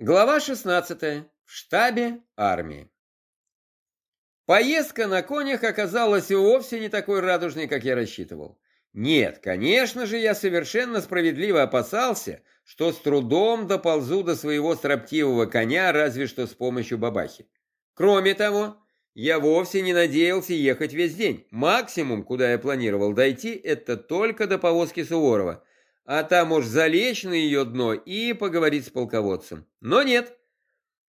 Глава 16. В штабе армии. Поездка на конях оказалась вовсе не такой радужной, как я рассчитывал. Нет, конечно же, я совершенно справедливо опасался, что с трудом доползу до своего строптивого коня, разве что с помощью бабахи. Кроме того, я вовсе не надеялся ехать весь день. Максимум, куда я планировал дойти, это только до повозки Суворова – а там уж залечь на ее дно и поговорить с полководцем. Но нет.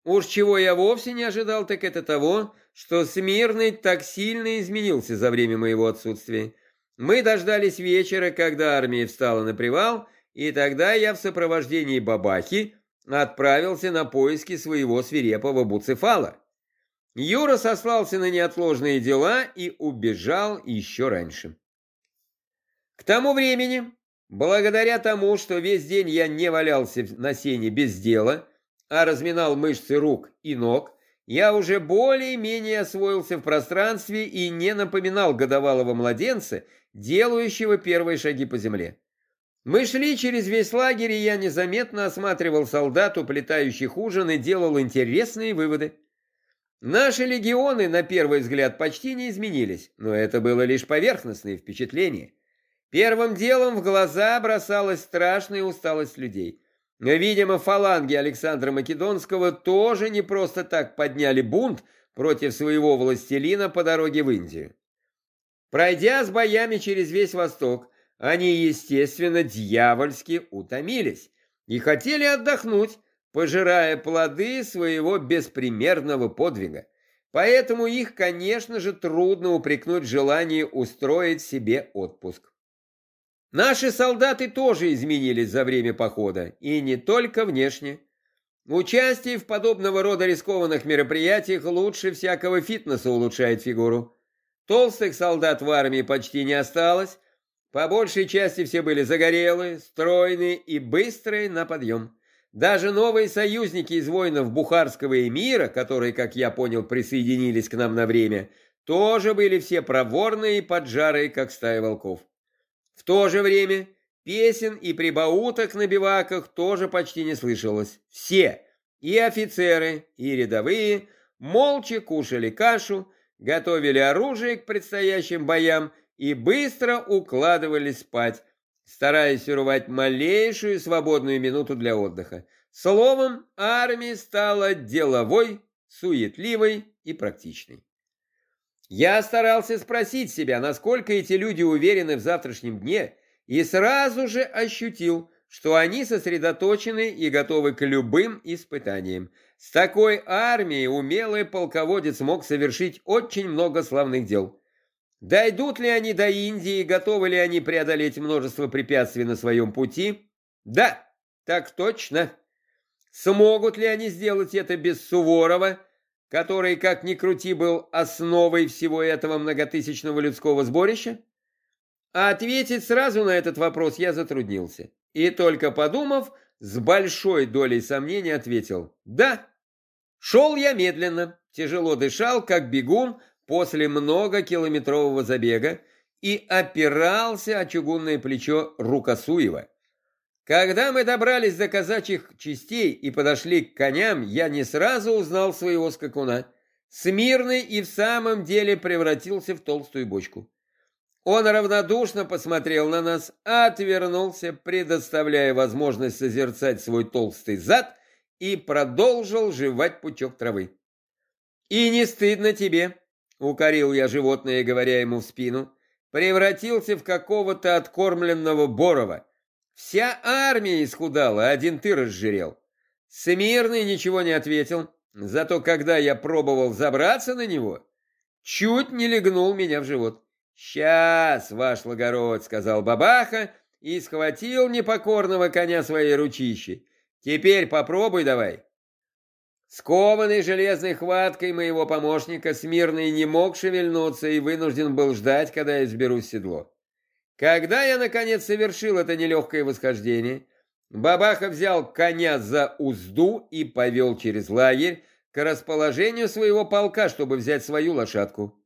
Уж чего я вовсе не ожидал, так это того, что Смирный так сильно изменился за время моего отсутствия. Мы дождались вечера, когда армия встала на привал, и тогда я в сопровождении Бабахи отправился на поиски своего свирепого Буцефала. Юра сослался на неотложные дела и убежал еще раньше. К тому времени Благодаря тому, что весь день я не валялся на сене без дела, а разминал мышцы рук и ног, я уже более-менее освоился в пространстве и не напоминал годовалого младенца, делающего первые шаги по земле. Мы шли через весь лагерь, и я незаметно осматривал солдат, уплетающих ужин, и делал интересные выводы. Наши легионы, на первый взгляд, почти не изменились, но это было лишь поверхностное впечатление. Первым делом в глаза бросалась страшная усталость людей. Видимо, фаланги Александра Македонского тоже не просто так подняли бунт против своего властелина по дороге в Индию. Пройдя с боями через весь Восток, они, естественно, дьявольски утомились и хотели отдохнуть, пожирая плоды своего беспримерного подвига. Поэтому их, конечно же, трудно упрекнуть в желании устроить себе отпуск. Наши солдаты тоже изменились за время похода, и не только внешне. Участие в подобного рода рискованных мероприятиях лучше всякого фитнеса улучшает фигуру. Толстых солдат в армии почти не осталось, по большей части все были загорелые, стройные и быстрые на подъем. Даже новые союзники из воинов Бухарского эмира, которые, как я понял, присоединились к нам на время, тоже были все проворные и поджарые, как стая волков. В то же время песен и прибауток на биваках тоже почти не слышалось. Все, и офицеры, и рядовые, молча кушали кашу, готовили оружие к предстоящим боям и быстро укладывались спать, стараясь урвать малейшую свободную минуту для отдыха. Словом, армия стала деловой, суетливой и практичной. Я старался спросить себя, насколько эти люди уверены в завтрашнем дне, и сразу же ощутил, что они сосредоточены и готовы к любым испытаниям. С такой армией умелый полководец мог совершить очень много славных дел. Дойдут ли они до Индии, готовы ли они преодолеть множество препятствий на своем пути? Да, так точно. Смогут ли они сделать это без Суворова, который, как ни крути, был основой всего этого многотысячного людского сборища? А ответить сразу на этот вопрос я затруднился. И только подумав, с большой долей сомнения ответил «Да». Шел я медленно, тяжело дышал, как бегун после многокилометрового забега и опирался о чугунное плечо Рукосуева. Когда мы добрались до казачьих частей и подошли к коням, я не сразу узнал своего скакуна. Смирный и в самом деле превратился в толстую бочку. Он равнодушно посмотрел на нас, отвернулся, предоставляя возможность созерцать свой толстый зад и продолжил жевать пучок травы. «И не стыдно тебе?» — укорил я животное, говоря ему в спину. «Превратился в какого-то откормленного Борова. Вся армия исхудала, один ты разжирел. Смирный ничего не ответил, зато когда я пробовал забраться на него, чуть не легнул меня в живот. «Сейчас, ваш лагород», — сказал бабаха и схватил непокорного коня своей ручищей. «Теперь попробуй давай». Скованный железной хваткой моего помощника, Смирный не мог шевельнуться и вынужден был ждать, когда я сберусь в седло. Когда я, наконец, совершил это нелегкое восхождение, Бабаха взял коня за узду и повел через лагерь к расположению своего полка, чтобы взять свою лошадку.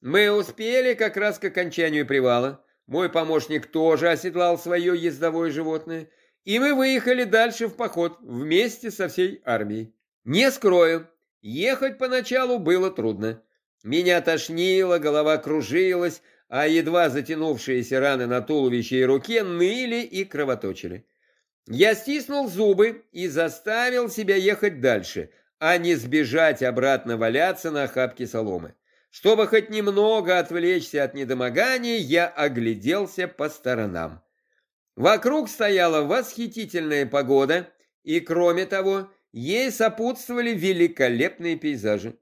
Мы успели как раз к окончанию привала. Мой помощник тоже оседлал свое ездовое животное, и мы выехали дальше в поход вместе со всей армией. Не скрою, ехать поначалу было трудно. Меня тошнило, голова кружилась, а едва затянувшиеся раны на туловище и руке ныли и кровоточили. Я стиснул зубы и заставил себя ехать дальше, а не сбежать обратно валяться на охапке соломы. Чтобы хоть немного отвлечься от недомогания, я огляделся по сторонам. Вокруг стояла восхитительная погода, и, кроме того, ей сопутствовали великолепные пейзажи.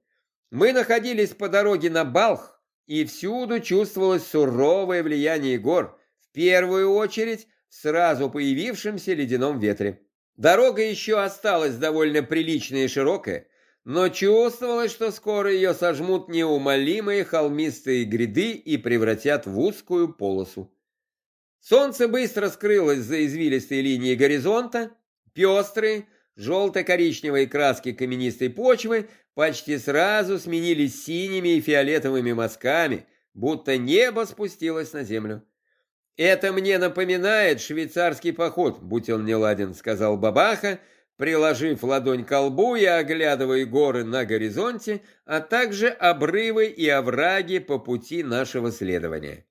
Мы находились по дороге на Балх, и всюду чувствовалось суровое влияние гор, в первую очередь в сразу появившемся ледяном ветре. Дорога еще осталась довольно приличная и широкая, но чувствовалось, что скоро ее сожмут неумолимые холмистые гряды и превратят в узкую полосу. Солнце быстро скрылось за извилистой линией горизонта, пестрые, желто-коричневые краски каменистой почвы почти сразу сменились синими и фиолетовыми мазками, будто небо спустилось на землю. «Это мне напоминает швейцарский поход, будь он не ладен», — сказал Бабаха, приложив ладонь к колбу и оглядывая горы на горизонте, а также обрывы и овраги по пути нашего следования.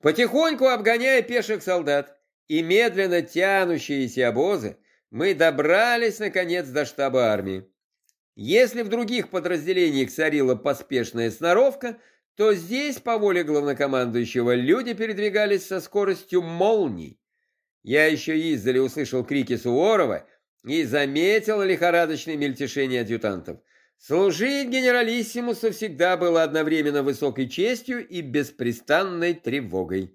Потихоньку обгоняя пеших солдат и медленно тянущиеся обозы, мы добрались, наконец, до штаба армии. Если в других подразделениях царила поспешная сноровка, то здесь, по воле главнокомандующего, люди передвигались со скоростью молний. Я еще издали услышал крики Суворова и заметил лихорадочное мельтешение адъютантов. Служить генералиссимусу всегда было одновременно высокой честью и беспрестанной тревогой.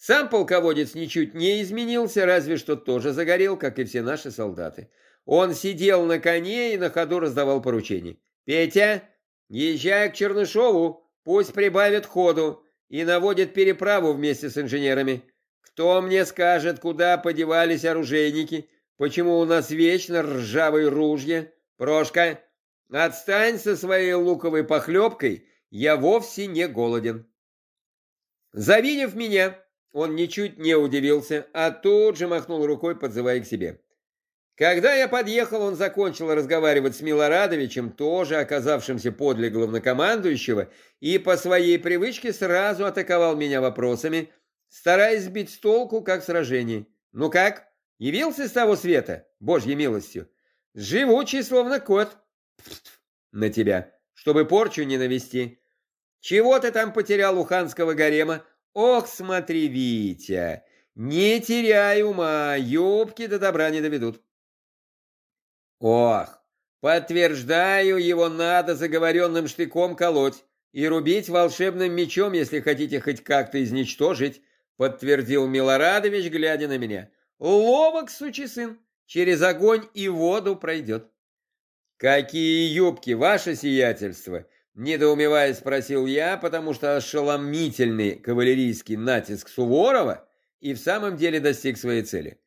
Сам полководец ничуть не изменился, разве что тоже загорел, как и все наши солдаты. Он сидел на коне и на ходу раздавал поручения. «Петя, езжай к Чернышову, пусть прибавит ходу и наводит переправу вместе с инженерами. Кто мне скажет, куда подевались оружейники, почему у нас вечно ржавые ружья? Прошка, отстань со своей луковой похлебкой, я вовсе не голоден». Завидев меня, он ничуть не удивился, а тут же махнул рукой, подзывая к себе. Когда я подъехал, он закончил разговаривать с Милорадовичем, тоже оказавшимся подле главнокомандующего, и по своей привычке сразу атаковал меня вопросами, стараясь сбить с толку, как сражение. «Ну как? Явился с того света? Божьей милостью. Живучий, словно кот. на тебя, чтобы порчу не навести. Чего ты там потерял у ханского гарема? Ох, смотри, Витя, не теряй ума, юбки до добра не доведут». Ох, подтверждаю, его надо заговоренным штыком колоть и рубить волшебным мечом, если хотите хоть как-то изничтожить, подтвердил Милорадович, глядя на меня. Ловок, сучий сын, через огонь и воду пройдет. Какие юбки, ваше сиятельство? Недоумевая спросил я, потому что ошеломительный кавалерийский натиск Суворова и в самом деле достиг своей цели.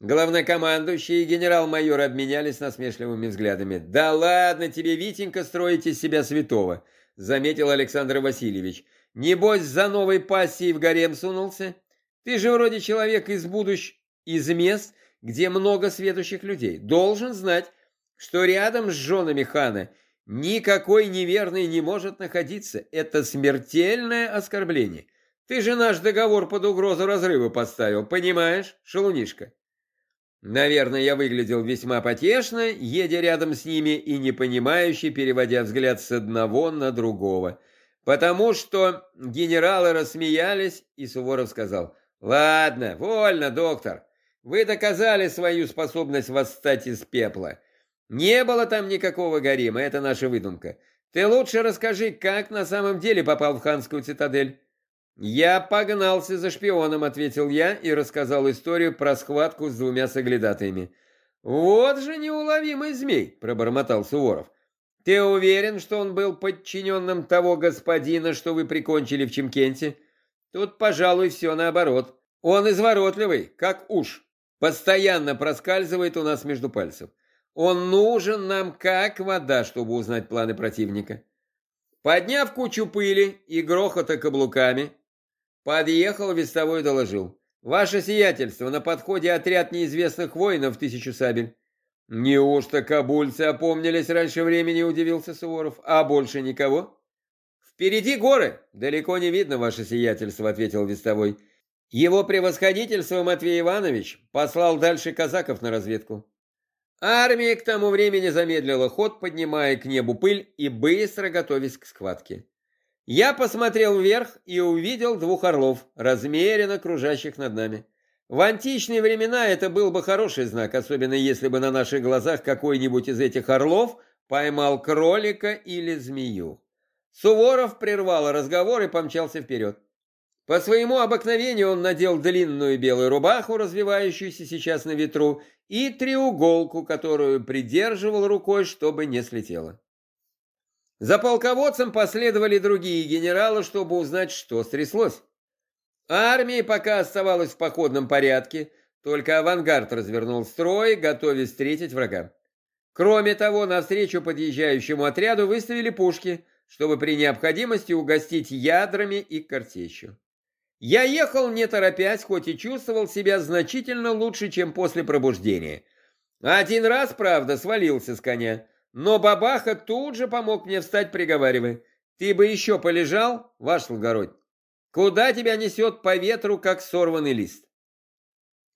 Главнокомандующий и генерал-майор обменялись насмешливыми взглядами. «Да ладно тебе, Витенька, строить из себя святого», — заметил Александр Васильевич. «Небось, за новой пассией в гарем сунулся? Ты же вроде человек из будущ... из мест, где много светущих людей. Должен знать, что рядом с женами хана никакой неверный не может находиться. Это смертельное оскорбление. Ты же наш договор под угрозу разрыва поставил, понимаешь, шалунишка?» Наверное, я выглядел весьма потешно, едя рядом с ними и непонимающе переводя взгляд с одного на другого. Потому что генералы рассмеялись, и Суворов сказал, «Ладно, вольно, доктор, вы доказали свою способность восстать из пепла. Не было там никакого гарема, это наша выдумка. Ты лучше расскажи, как на самом деле попал в ханскую цитадель». «Я погнался за шпионом», — ответил я и рассказал историю про схватку с двумя соглядатаями. «Вот же неуловимый змей», — пробормотал Суворов. «Ты уверен, что он был подчиненным того господина, что вы прикончили в Чемкенте? Тут, пожалуй, все наоборот. Он изворотливый, как уж. Постоянно проскальзывает у нас между пальцев. Он нужен нам как вода, чтобы узнать планы противника». Подняв кучу пыли и грохота каблуками, Подъехал, вестовой доложил. Ваше сиятельство, на подходе отряд неизвестных воинов тысячу сабель. Неужто кабульцы опомнились раньше времени, удивился Суворов. А больше никого? Впереди горы, далеко не видно, ваше сиятельство, ответил вестовой. Его превосходительство Матвей Иванович послал дальше казаков на разведку. Армия к тому времени замедлила ход, поднимая к небу пыль и быстро готовясь к схватке. Я посмотрел вверх и увидел двух орлов, размеренно кружащих над нами. В античные времена это был бы хороший знак, особенно если бы на наших глазах какой-нибудь из этих орлов поймал кролика или змею. Суворов прервал разговор и помчался вперед. По своему обыкновению он надел длинную белую рубаху, развивающуюся сейчас на ветру, и треуголку, которую придерживал рукой, чтобы не слетела. За полководцем последовали другие генералы, чтобы узнать, что стряслось. Армия пока оставалась в походном порядке, только авангард развернул строй, готовясь встретить врага. Кроме того, навстречу подъезжающему отряду выставили пушки, чтобы при необходимости угостить ядрами и картечью. Я ехал не торопясь, хоть и чувствовал себя значительно лучше, чем после пробуждения. Один раз, правда, свалился с коня, но бабаха тут же помог мне встать, приговаривая. «Ты бы еще полежал, ваш Слугородь? Куда тебя несет по ветру, как сорванный лист?»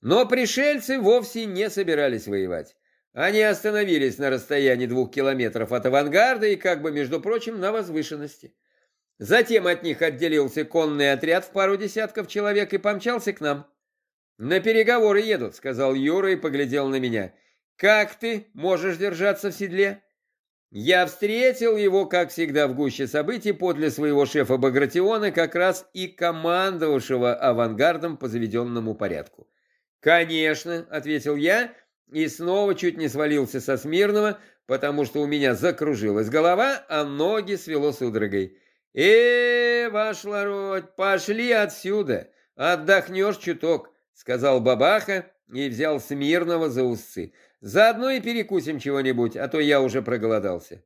Но пришельцы вовсе не собирались воевать. Они остановились на расстоянии двух километров от авангарда и, как бы, между прочим, на возвышенности. Затем от них отделился конный отряд в пару десятков человек и помчался к нам. «На переговоры едут», — сказал Юра и поглядел на меня. «Как ты можешь держаться в седле?» Я встретил его, как всегда, в гуще событий подле своего шефа Багратиона, как раз и командовавшего авангардом по заведенному порядку. «Конечно», — ответил я, и снова чуть не свалился со Смирного, потому что у меня закружилась голова, а ноги свело судорогой. «Э, ваш лороть, пошли отсюда, отдохнешь чуток», — сказал бабаха и взял Смирного за усы. Заодно и перекусим чего-нибудь, а то я уже проголодался.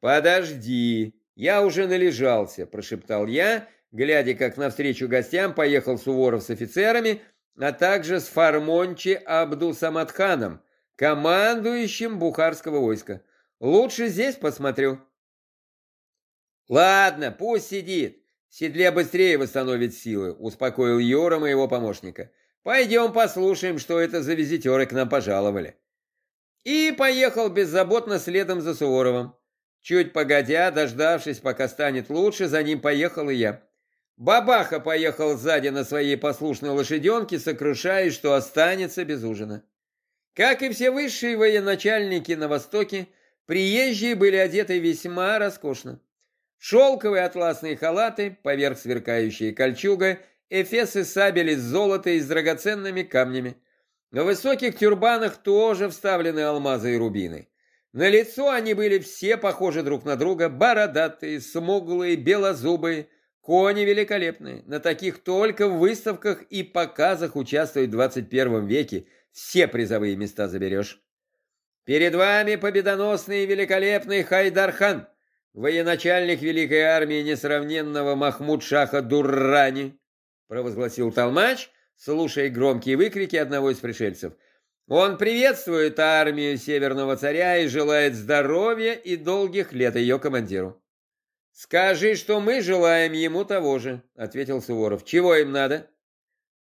Подожди, я уже належался, прошептал я, глядя, как навстречу гостям поехал Суворов с офицерами, а также с Фармончи Абду-Самадханом, командующим бухарского войска. Лучше здесь посмотрю. Ладно, пусть сидит. В седле быстрее восстановит силы, успокоил Йора моего помощника. Пойдем послушаем, что это за визитеры к нам пожаловали и поехал беззаботно следом за Суворовым. Чуть погодя, дождавшись, пока станет лучше, за ним поехал и я. Бабаха поехал сзади на своей послушной лошаденке, сокрушаясь, что останется без ужина. Как и все высшие военачальники на Востоке, приезжие были одеты весьма роскошно. Шелковые атласные халаты, поверх сверкающие кольчуга, эфесы сабели из золота и с драгоценными камнями. На высоких тюрбанах тоже вставлены алмазы и рубины. На лицо они были все похожи друг на друга, бородатые, смуглые, белозубые, кони великолепные. На таких только в выставках и показах участвуют в 21 веке. Все призовые места заберешь. Перед вами победоносный и великолепный Хайдархан, военачальник великой армии несравненного Махмуд-Шаха Дуррани, провозгласил Талмач, слушая громкие выкрики одного из пришельцев. Он приветствует армию Северного Царя и желает здоровья и долгих лет ее командиру. «Скажи, что мы желаем ему того же», — ответил Суворов. «Чего им надо?»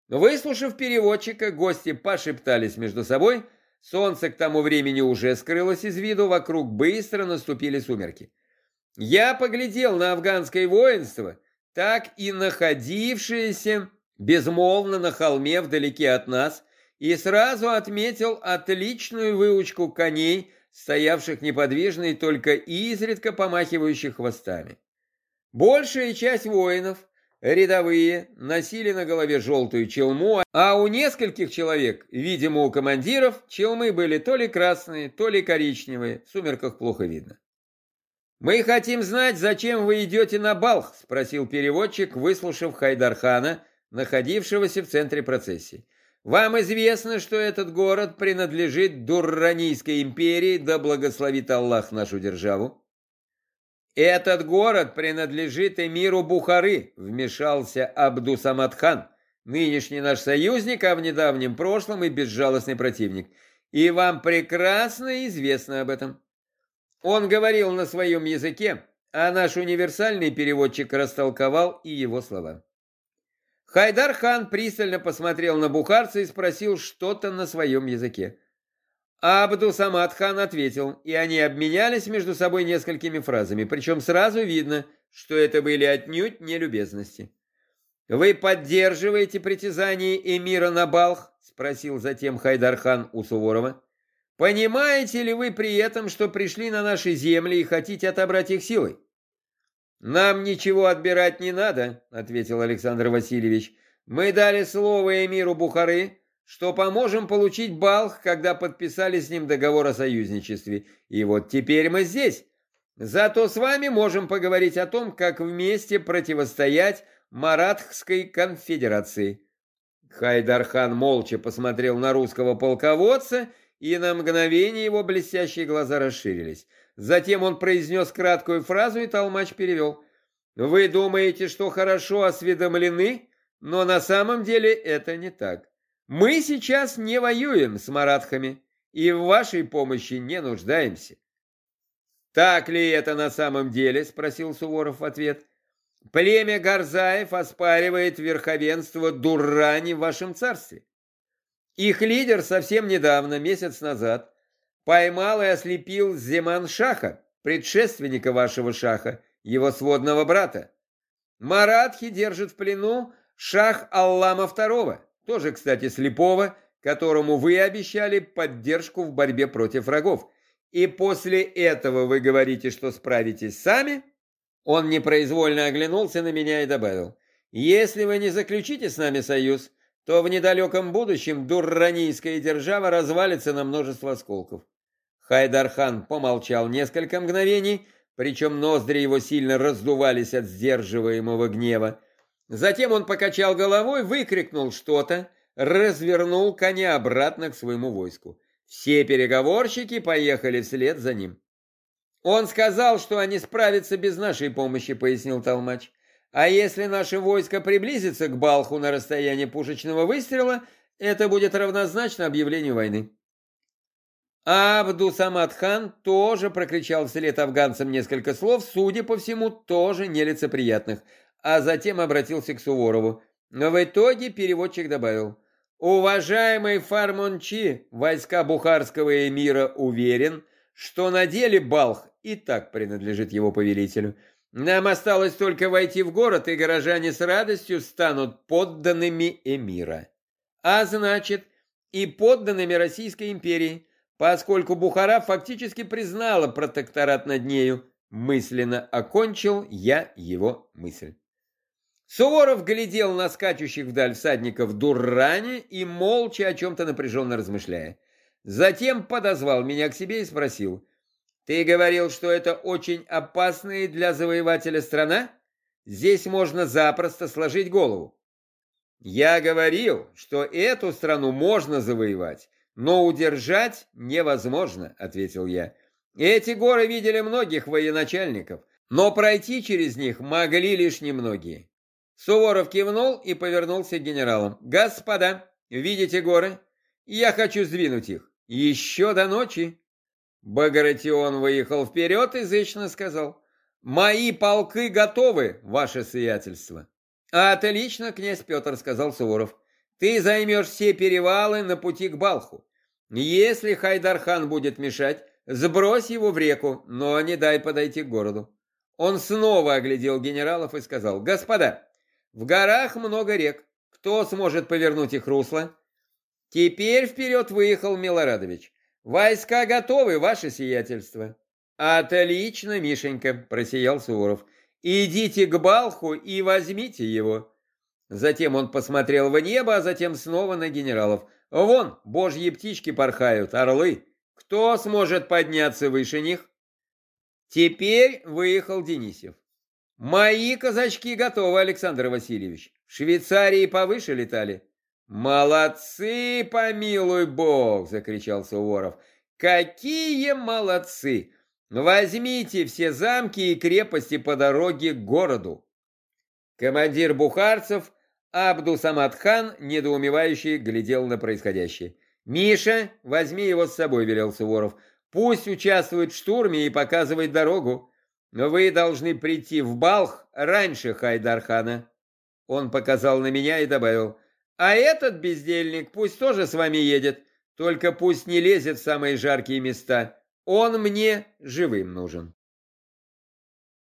Выслушав переводчика, гости пошептались между собой. Солнце к тому времени уже скрылось из виду, вокруг быстро наступили сумерки. Я поглядел на афганское воинство, так и находившееся безмолвно на холме вдалеке от нас, и сразу отметил отличную выучку коней, стоявших неподвижно и только изредка помахивающих хвостами. Большая часть воинов, рядовые, носили на голове желтую челму, а у нескольких человек, видимо у командиров, челмы были то ли красные, то ли коричневые, в сумерках плохо видно. «Мы хотим знать, зачем вы идете на Балх?» – спросил переводчик, выслушав Хайдархана, находившегося в центре процессии. Вам известно, что этот город принадлежит Дурранийской империи, да благословит Аллах нашу державу? Этот город принадлежит эмиру Бухары, вмешался Абдусамадхан. нынешний наш союзник, а в недавнем прошлом и безжалостный противник. И вам прекрасно известно об этом. Он говорил на своем языке, а наш универсальный переводчик растолковал и его слова. Хайдар хан пристально посмотрел на бухарца и спросил что-то на своем языке. Абду-Самад хан ответил, и они обменялись между собой несколькими фразами, причем сразу видно, что это были отнюдь не любезности. «Вы поддерживаете притязание эмира на Балх?» — спросил затем Хайдар хан у Суворова. «Понимаете ли вы при этом, что пришли на наши земли и хотите отобрать их силой?» «Нам ничего отбирать не надо», — ответил Александр Васильевич. «Мы дали слово эмиру Бухары, что поможем получить Балх, когда подписали с ним договор о союзничестве. И вот теперь мы здесь. Зато с вами можем поговорить о том, как вместе противостоять Маратхской конфедерации». Хайдархан молча посмотрел на русского полководца, и на мгновение его блестящие глаза расширились. Затем он произнес краткую фразу, и толмач перевел. «Вы думаете, что хорошо осведомлены, но на самом деле это не так. Мы сейчас не воюем с маратхами и в вашей помощи не нуждаемся». «Так ли это на самом деле?» – спросил Суворов в ответ. «Племя Гарзаев оспаривает верховенство Дуррани в вашем царстве. Их лидер совсем недавно, месяц назад, поймал и ослепил Земан-Шаха, предшественника вашего Шаха, его сводного брата. Маратхи держит в плену Шах Аллама II, тоже, кстати, слепого, которому вы обещали поддержку в борьбе против врагов. И после этого вы говорите, что справитесь сами? Он непроизвольно оглянулся на меня и добавил, если вы не заключите с нами союз, то в недалеком будущем дурранийская держава развалится на множество осколков. Хайдархан помолчал несколько мгновений, причем ноздри его сильно раздувались от сдерживаемого гнева. Затем он покачал головой, выкрикнул что-то, развернул коня обратно к своему войску. Все переговорщики поехали вслед за ним. «Он сказал, что они справятся без нашей помощи», — пояснил Толмач. «А если наше войско приблизится к Балху на расстояние пушечного выстрела, это будет равнозначно объявлению войны». Абду-Самад хан тоже прокричал вслед афганцам несколько слов, судя по всему, тоже нелицеприятных, а затем обратился к Суворову. Но в итоге переводчик добавил, «Уважаемый Фармончи, войска бухарского эмира уверен, что на деле Балх и так принадлежит его повелителю. Нам осталось только войти в город, и горожане с радостью станут подданными эмира. А значит, и подданными Российской империи» поскольку Бухара фактически признала протекторат над нею, мысленно окончил я его мысль. Суворов глядел на скачущих вдаль всадников Дуррани и молча о чем-то напряженно размышляя. Затем подозвал меня к себе и спросил, «Ты говорил, что это очень опасная для завоевателя страна? Здесь можно запросто сложить голову». «Я говорил, что эту страну можно завоевать, «Но удержать невозможно», — ответил я. «Эти горы видели многих военачальников, но пройти через них могли лишь немногие». Суворов кивнул и повернулся к генералам. «Господа, видите горы? Я хочу сдвинуть их. Еще до ночи». Багратион выехал вперед и зычно сказал. «Мои полки готовы, ваше сиятельство». «Отлично, князь Петр», — сказал Суворов. «Ты займешь все перевалы на пути к Балху. Если Хайдархан будет мешать, сбрось его в реку, но не дай подойти к городу. Он снова оглядел генералов и сказал, «Господа, в горах много рек. Кто сможет повернуть их русло?» Теперь вперед выехал Милорадович. «Войска готовы, ваше сиятельство». «Отлично, Мишенька», — просиял Суворов. «Идите к Балху и возьмите его». Затем он посмотрел в небо, а затем снова на генералов. Вон, божьи птички порхают, орлы. Кто сможет подняться выше них? Теперь выехал Денисев. Мои казачки готовы, Александр Васильевич. В Швейцарии повыше летали. Молодцы, помилуй бог, закричал Суворов. Какие молодцы! Возьмите все замки и крепости по дороге к городу. Командир бухарцев Абду-Самад-хан, недоумевающий, глядел на происходящее. «Миша, возьми его с собой», — велел Суворов. «Пусть участвует в штурме и показывает дорогу. Но вы должны прийти в Балх раньше Хайдархана». Он показал на меня и добавил. «А этот бездельник пусть тоже с вами едет, только пусть не лезет в самые жаркие места. Он мне живым нужен».